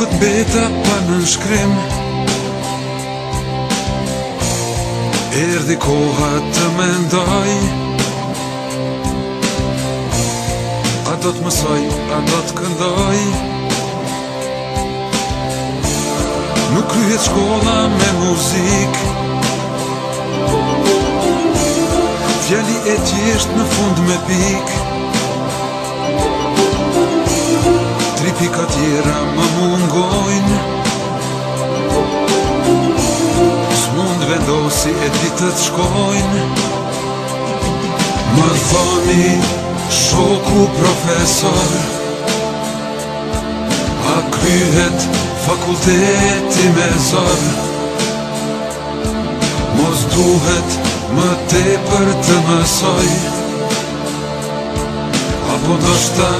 Këtë beta pa në shkrim Erdi koha të me ndoj A do të mësoj, a do të këndoj Nuk kryhet shkolla me muzik Fjalli e tjesht në fund me pik të tjera më mungojnë Së mund vendosi e ditët shkojnë Më thoni shoku profesor A kryhet fakulteti me zor Mos duhet më te për të mësoj Apo do shta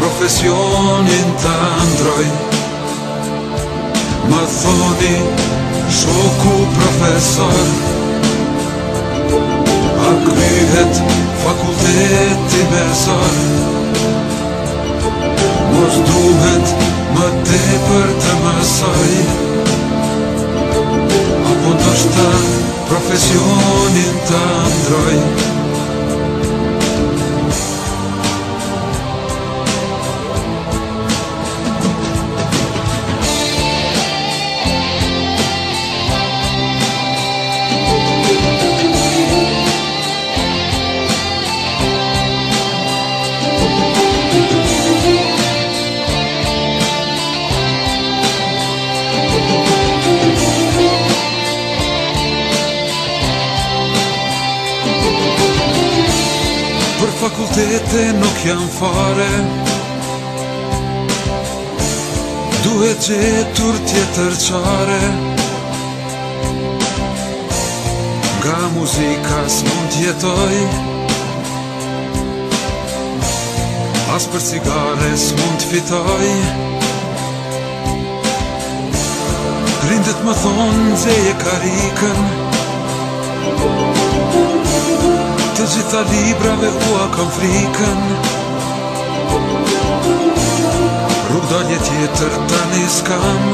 profesionin të ndroj Më thoni shoku profesor A kryhet fakulteti besor Mos duhet më te për të mësoj Apo të shtë profesionin të ndroj fakultete nuk jam fare Duhet gjetur tjetër qare Nga muzika s'mund jetoj As për cigare s'mund fitoj Grindet Grindet më thonë dzeje karikën të gjitha librave ua kam frikën Rrug do një tjetër të skam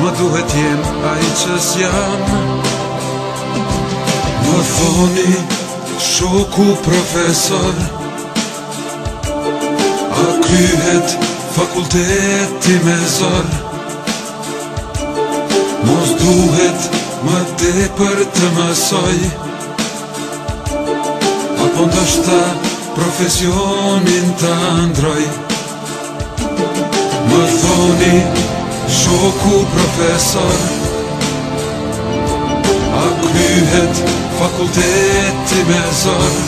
Më duhet jem a i qës jam Më thoni shoku profesor A kryhet fakulteti me zor Mos duhet Më dhe për të mësoj Apo ndoshta profesionin të androj Më thoni shoku profesor A kryhet fakulteti me zor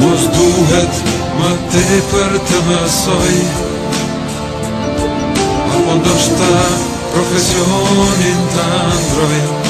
Mos duhet më te për të mësoj Apo ndoshta profesionin të androj professione intanto